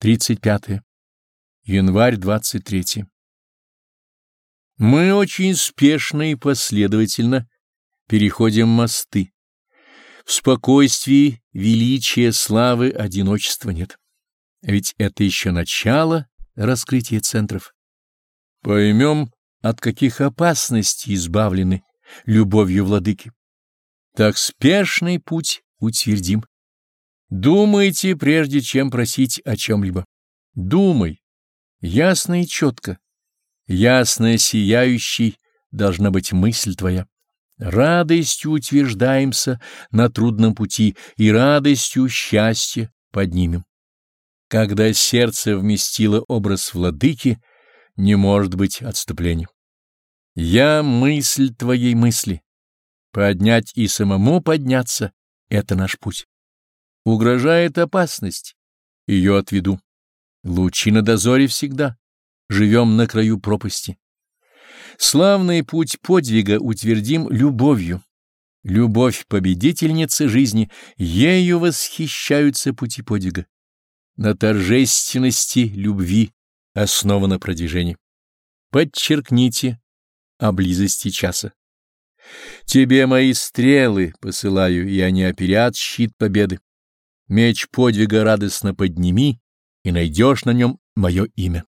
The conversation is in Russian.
35. Январь 23. Мы очень спешно и последовательно переходим мосты. В спокойствии, величия, славы, одиночества нет. Ведь это еще начало раскрытия центров. Поймем, от каких опасностей избавлены любовью владыки. Так спешный путь утвердим. Думайте, прежде чем просить о чем-либо. Думай, ясно и четко. Ясно сияющей должна быть мысль твоя. Радостью утверждаемся на трудном пути и радостью счастья поднимем. Когда сердце вместило образ владыки, не может быть отступления. Я мысль твоей мысли. Поднять и самому подняться — это наш путь. Угрожает опасность. Ее отведу. Лучи на дозоре всегда. Живем на краю пропасти. Славный путь подвига утвердим любовью. Любовь победительницы жизни, ею восхищаются пути подвига. На торжественности любви основано продвижение. Подчеркните о близости часа. Тебе мои стрелы посылаю, и они оперят щит победы. Меч подвига радостно подними, и найдешь на нем мое имя.